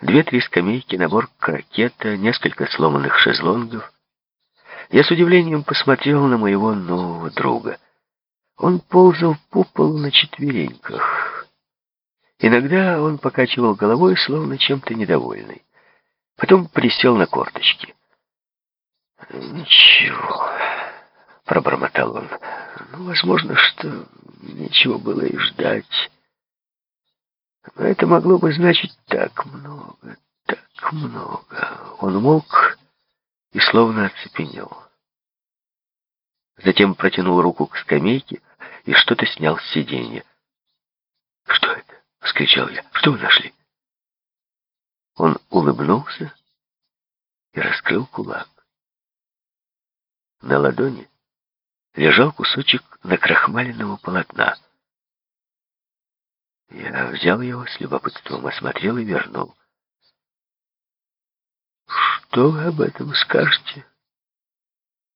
Две-три скамейки, набор крокета, несколько сломанных шезлонгов. Я с удивлением посмотрел на моего нового друга. Он ползал по полу на четвереньках. Иногда он покачивал головой, словно чем-то недовольный. Потом присел на корточки. «Ничего», — пробормотал он. «Ну, возможно, что нечего было и ждать. Но это могло бы значить так много, так много». Он умолк и словно оцепенел. Затем протянул руку к скамейке и что-то снял с сиденья. «Что это?» — вскричал я. «Что вы нашли?» Он улыбнулся и раскрыл кулак. На ладони лежал кусочек накрахмаленного полотна. Я взял его с любопытством, осмотрел и вернул. «Что вы об этом скажете,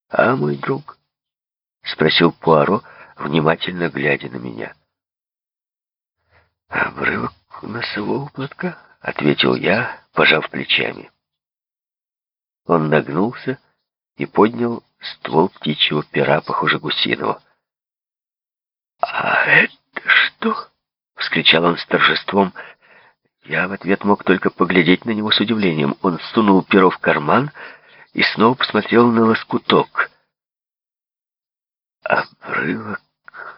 а, мой друг?» — спросил Пуаро, внимательно глядя на меня. «Обрывок носового платка?» — ответил я, пожав плечами. Он нагнулся и поднял ствол птичьего пера, похоже, гусиного. «А это что?» — вскричал он с торжеством. Я в ответ мог только поглядеть на него с удивлением. Он сунул перо в карман и снова посмотрел на лоскуток. «Обрывок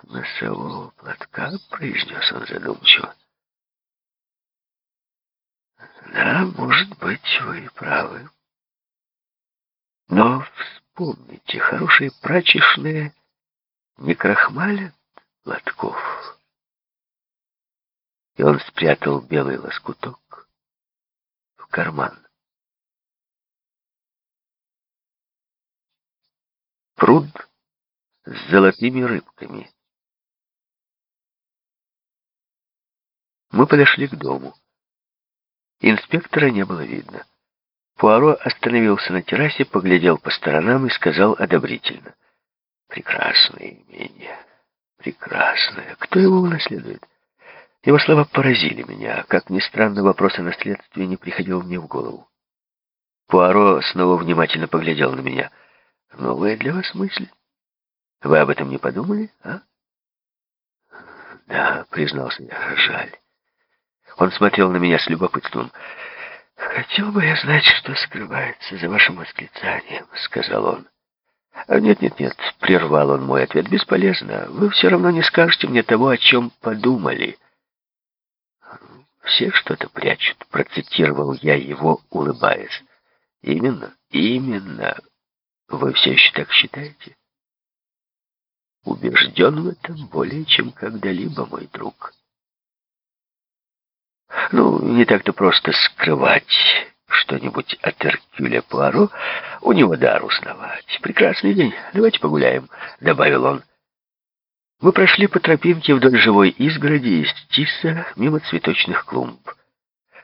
носового платка», — произнес он задумчиво. «Да, может быть, вы правы. Но вспомните, хорошие прачечные не крахмалят платков». И он спрятал белый лоскуток в карман. Пруд с золотыми рыбками. Мы подошли к дому. Инспектора не было видно. Пуаро остановился на террасе, поглядел по сторонам и сказал одобрительно. «Прекрасное имение. Прекрасное. Кто его унаследует?» Его слова поразили меня. Как ни странно, вопрос о наследстве не приходил мне в голову. Пуаро снова внимательно поглядел на меня. «Новая для вас мысль?» Вы об этом не подумали, а? Да, признался я, жаль. Он смотрел на меня с любопытством. «Хотел бы я знать, что скрывается за вашим восклицанием», — сказал он. «Нет-нет-нет», — прервал он мой ответ, — «бесполезно. Вы все равно не скажете мне того, о чем подумали». «Все что-то прячут», — процитировал я его, улыбаясь. «Именно, именно. Вы все еще так считаете?» убежден в этом более чем когда-либо, мой друг. Ну, не так-то просто скрывать что-нибудь от Эркюля Пуаро. У него дар узнавать. Прекрасный день. Давайте погуляем, — добавил он. Мы прошли по тропинке вдоль живой изгороди из тиса мимо цветочных клумб.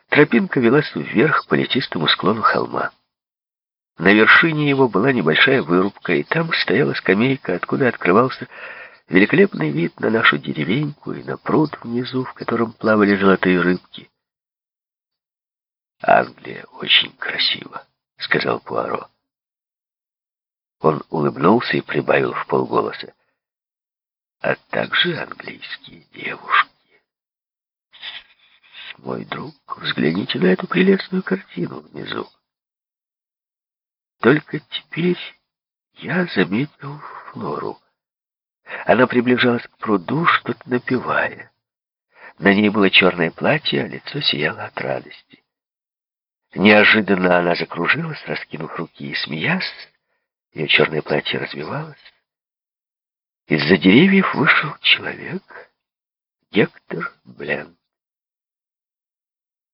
Тропинка велась вверх по летистому склону холма. На вершине его была небольшая вырубка, и там стояла скамейка, откуда открывался великолепный вид на нашу деревеньку и на пруд внизу, в котором плавали золотые рыбки. «Англия очень красиво», — сказал Пуаро. Он улыбнулся и прибавил в полголоса. «А также английские девушки. Мой друг, взгляните на эту прелестную картину внизу. Только теперь я заметил Флору. Она приближалась к пруду, что-то напевая. На ней было черное платье, а лицо сияло от радости. Неожиданно она закружилась, раскинув руки и смеясь. Ее черное платье развивалось. Из-за деревьев вышел человек, Гектор Бленд.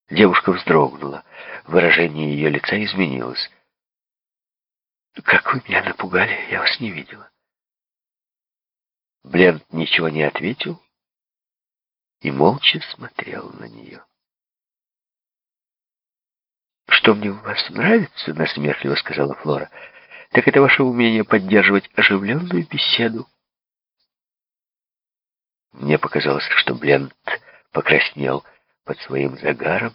Девушка вздрогнула. Выражение ее лица изменилось. «Как вы меня напугали, я вас не видела». Бленд ничего не ответил и молча смотрел на нее. «Что мне у вас нравится?» — насмешливо сказала Флора. «Так это ваше умение поддерживать оживленную беседу». Мне показалось, что Бленд покраснел под своим загаром